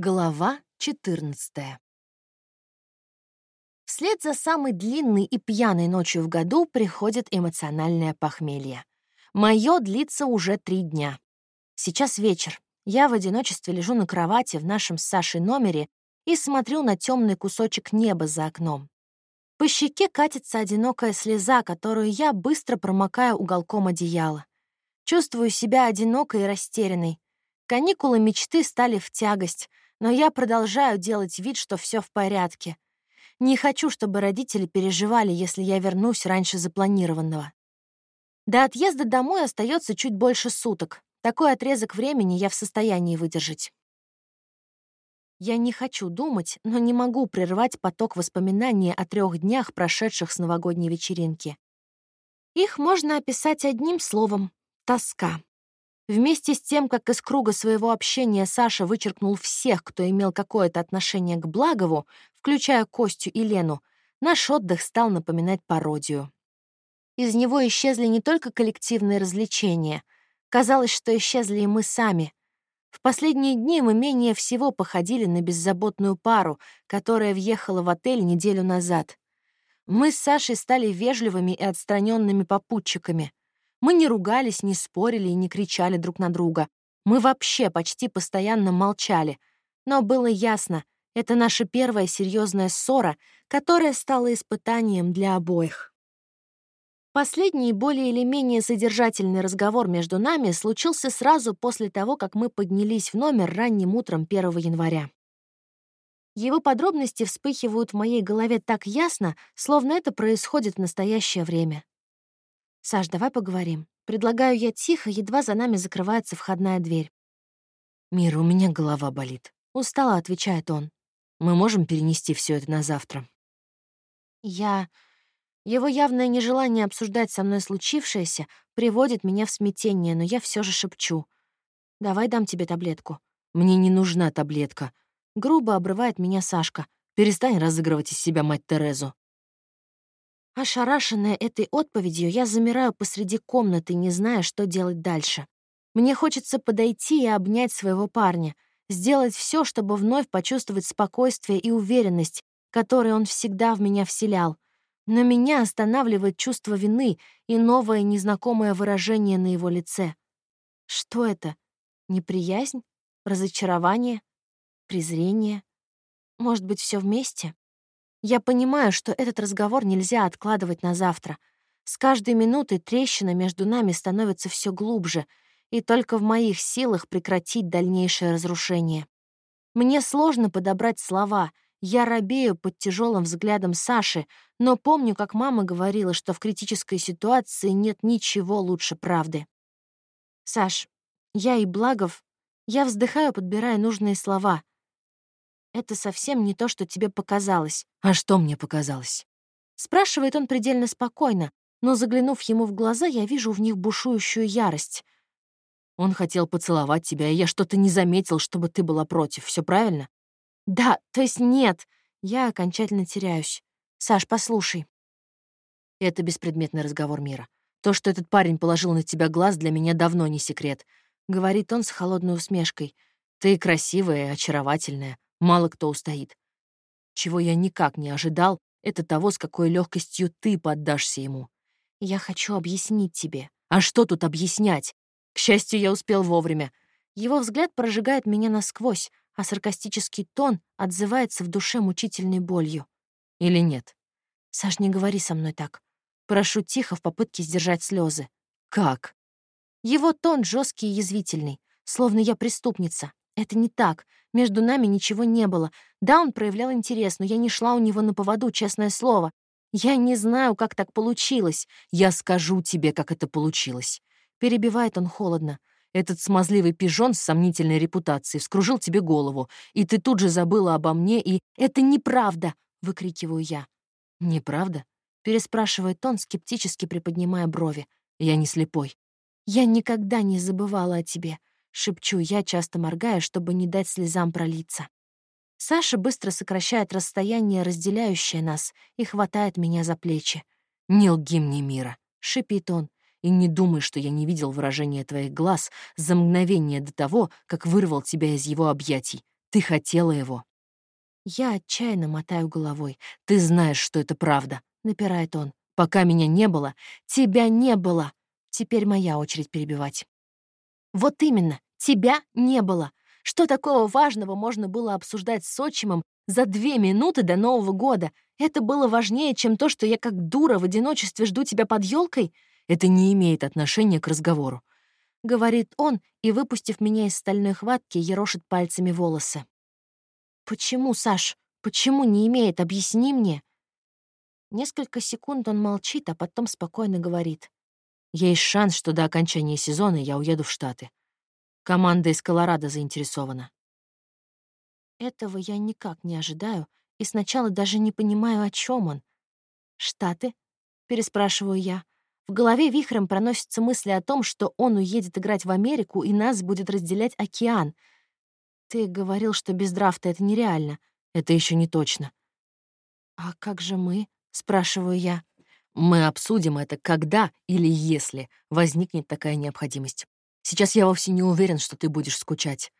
Глава 14 Вслед за самой длинной и пьяной ночью в году приходит эмоциональное похмелье. Мое длится уже три дня. Сейчас вечер. Я в одиночестве лежу на кровати в нашем с Сашей номере и смотрю на темный кусочек неба за окном. По щеке катится одинокая слеза, которую я быстро промокаю уголком одеяла. Чувствую себя одинокой и растерянной. Каникулы мечты стали в тягость — но я продолжаю делать вид, что все в порядке. Не хочу, чтобы родители переживали, если я вернусь раньше запланированного. До отъезда домой остается чуть больше суток. Такой отрезок времени я в состоянии выдержать. Я не хочу думать, но не могу прервать поток воспоминаний о трех днях, прошедших с новогодней вечеринки. Их можно описать одним словом — тоска. Вместе с тем, как из круга своего общения Саша вычеркнул всех, кто имел какое-то отношение к Благову, включая Костю и Лену, наш отдых стал напоминать пародию. Из него исчезли не только коллективные развлечения. Казалось, что исчезли и мы сами. В последние дни мы менее всего походили на беззаботную пару, которая въехала в отель неделю назад. Мы с Сашей стали вежливыми и отстраненными попутчиками. Мы не ругались, не спорили и не кричали друг на друга. Мы вообще почти постоянно молчали. Но было ясно, это наша первая серьезная ссора, которая стала испытанием для обоих. Последний более или менее содержательный разговор между нами случился сразу после того, как мы поднялись в номер ранним утром 1 января. Его подробности вспыхивают в моей голове так ясно, словно это происходит в настоящее время. «Саш, давай поговорим. Предлагаю я тихо, едва за нами закрывается входная дверь». «Мира, у меня голова болит», — устало отвечает он. «Мы можем перенести все это на завтра?» Я... Его явное нежелание обсуждать со мной случившееся приводит меня в смятение, но я все же шепчу. «Давай дам тебе таблетку». «Мне не нужна таблетка». Грубо обрывает меня Сашка. «Перестань разыгрывать из себя мать Терезу». Ошарашенная этой отповедью, я замираю посреди комнаты, не зная, что делать дальше. Мне хочется подойти и обнять своего парня, сделать все, чтобы вновь почувствовать спокойствие и уверенность, которые он всегда в меня вселял. Но меня останавливает чувство вины и новое незнакомое выражение на его лице. Что это? Неприязнь? Разочарование? Презрение? Может быть, все вместе? Я понимаю, что этот разговор нельзя откладывать на завтра. С каждой минутой трещина между нами становится все глубже, и только в моих силах прекратить дальнейшее разрушение. Мне сложно подобрать слова, я робею под тяжелым взглядом Саши, но помню, как мама говорила, что в критической ситуации нет ничего лучше правды. «Саш, я и Благов...» Я вздыхаю, подбирая нужные слова. Это совсем не то, что тебе показалось. А что мне показалось? Спрашивает он предельно спокойно, но, заглянув ему в глаза, я вижу в них бушующую ярость. Он хотел поцеловать тебя, и я что-то не заметил, чтобы ты была против. Все правильно? Да, то есть нет. Я окончательно теряюсь. Саш, послушай. Это беспредметный разговор мира. То, что этот парень положил на тебя глаз, для меня давно не секрет. Говорит он с холодной усмешкой. Ты красивая очаровательная. Мало кто устоит. Чего я никак не ожидал, это того, с какой легкостью ты поддашься ему. Я хочу объяснить тебе. А что тут объяснять? К счастью, я успел вовремя. Его взгляд прожигает меня насквозь, а саркастический тон отзывается в душе мучительной болью. Или нет? Саш, не говори со мной так. Прошу тихо в попытке сдержать слезы. Как? Его тон жесткий и язвительный, словно я преступница, это не так. Между нами ничего не было. Да, он проявлял интерес, но я не шла у него на поводу, честное слово. Я не знаю, как так получилось. Я скажу тебе, как это получилось. Перебивает он холодно. Этот смазливый пижон с сомнительной репутацией вскружил тебе голову, и ты тут же забыла обо мне, и... «Это неправда!» — выкрикиваю я. «Неправда?» — переспрашивает он, скептически приподнимая брови. «Я не слепой». «Я никогда не забывала о тебе. Шепчу я, часто моргая, чтобы не дать слезам пролиться. Саша быстро сокращает расстояние, разделяющее нас, и хватает меня за плечи. «Не лги мне, Мира», — шипит он. «И не думай, что я не видел выражения твоих глаз за мгновение до того, как вырвал тебя из его объятий. Ты хотела его. Я отчаянно мотаю головой. «Ты знаешь, что это правда», — напирает он. «Пока меня не было, тебя не было. Теперь моя очередь перебивать». «Вот именно, тебя не было. Что такого важного можно было обсуждать с отчимом за две минуты до Нового года? Это было важнее, чем то, что я как дура в одиночестве жду тебя под елкой? Это не имеет отношения к разговору. — говорит он и, выпустив меня из стальной хватки, ерошит пальцами волосы. «Почему, Саш? Почему не имеет? Объясни мне!» Несколько секунд он молчит, а потом спокойно говорит. «Есть шанс, что до окончания сезона я уеду в Штаты. Команда из Колорадо заинтересована». Этого я никак не ожидаю и сначала даже не понимаю, о чем он. «Штаты?» — переспрашиваю я. В голове вихрем проносятся мысли о том, что он уедет играть в Америку, и нас будет разделять океан — ты говорил, что без драфта это нереально. Это еще не точно. А как же мы? Спрашиваю я. Мы обсудим это, когда или если возникнет такая необходимость. Сейчас я вовсе не уверен, что ты будешь скучать.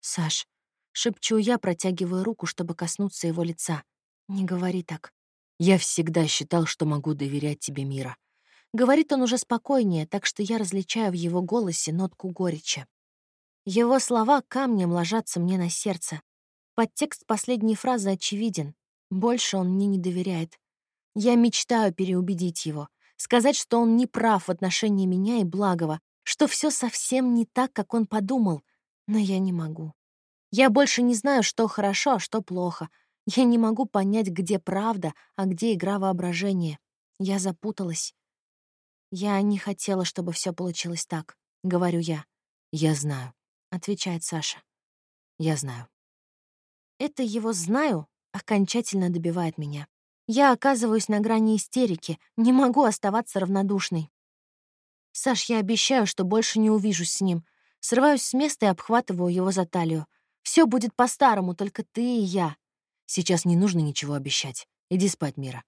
Саш, шепчу я, протягивая руку, чтобы коснуться его лица. Не говори так. Я всегда считал, что могу доверять тебе, Мира. Говорит он уже спокойнее, так что я различаю в его голосе нотку горечи. Его слова камнем ложатся мне на сердце. Подтекст последней фразы очевиден. Больше он мне не доверяет. Я мечтаю переубедить его, сказать, что он не прав в отношении меня и благого, что все совсем не так, как он подумал, но я не могу. Я больше не знаю, что хорошо, а что плохо. Я не могу понять, где правда, а где игра воображения. Я запуталась. Я не хотела, чтобы все получилось так, говорю я. Я знаю отвечает Саша. Я знаю. Это его «знаю» окончательно добивает меня. Я оказываюсь на грани истерики, не могу оставаться равнодушной. «Саш, я обещаю, что больше не увижусь с ним». Срываюсь с места и обхватываю его за талию. Все будет по-старому, только ты и я. Сейчас не нужно ничего обещать. Иди спать, Мира.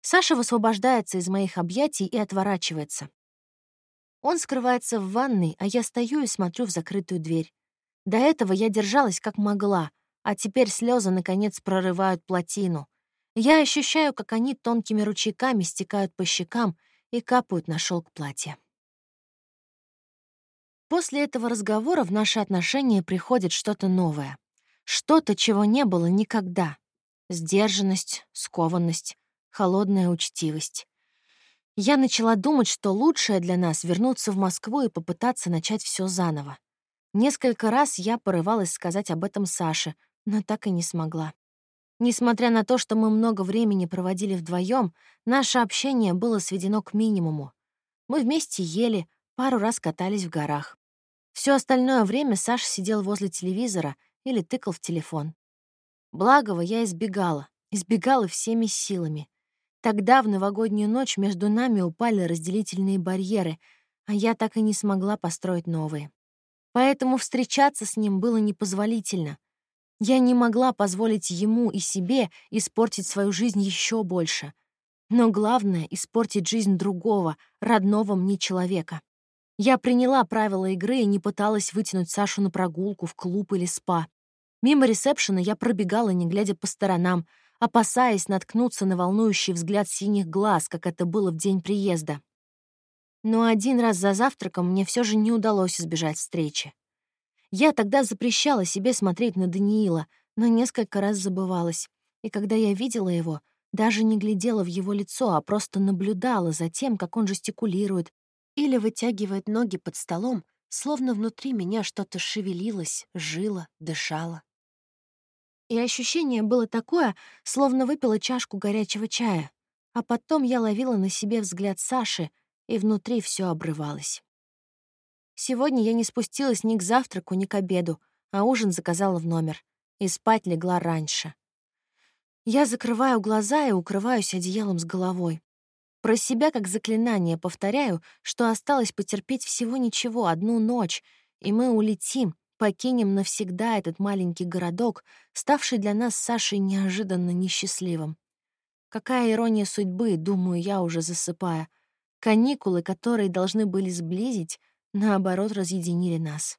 Саша высвобождается из моих объятий и отворачивается. Он скрывается в ванной, а я стою и смотрю в закрытую дверь. До этого я держалась как могла, а теперь слезы наконец прорывают плотину. Я ощущаю, как они тонкими ручейками стекают по щекам и капают на шелк платья. После этого разговора в наши отношения приходит что-то новое. Что-то, чего не было никогда. Сдержанность, скованность, холодная учтивость. Я начала думать, что лучшее для нас — вернуться в Москву и попытаться начать все заново. Несколько раз я порывалась сказать об этом Саше, но так и не смогла. Несмотря на то, что мы много времени проводили вдвоем, наше общение было сведено к минимуму. Мы вместе ели, пару раз катались в горах. Все остальное время Саша сидел возле телевизора или тыкал в телефон. Благого я избегала, избегала всеми силами. Тогда, в новогоднюю ночь, между нами упали разделительные барьеры, а я так и не смогла построить новые. Поэтому встречаться с ним было непозволительно. Я не могла позволить ему и себе испортить свою жизнь еще больше. Но главное — испортить жизнь другого, родного мне человека. Я приняла правила игры и не пыталась вытянуть Сашу на прогулку, в клуб или спа. Мимо ресепшена я пробегала, не глядя по сторонам, опасаясь наткнуться на волнующий взгляд синих глаз, как это было в день приезда. Но один раз за завтраком мне все же не удалось избежать встречи. Я тогда запрещала себе смотреть на Даниила, но несколько раз забывалась. И когда я видела его, даже не глядела в его лицо, а просто наблюдала за тем, как он жестикулирует или вытягивает ноги под столом, словно внутри меня что-то шевелилось, жило, дышало. И ощущение было такое, словно выпила чашку горячего чая. А потом я ловила на себе взгляд Саши, и внутри все обрывалось. Сегодня я не спустилась ни к завтраку, ни к обеду, а ужин заказала в номер. И спать легла раньше. Я закрываю глаза и укрываюсь одеялом с головой. Про себя как заклинание повторяю, что осталось потерпеть всего ничего, одну ночь, и мы улетим, покинем навсегда этот маленький городок, ставший для нас с Сашей неожиданно несчастливым. Какая ирония судьбы, думаю я, уже засыпая. Каникулы, которые должны были сблизить, наоборот, разъединили нас.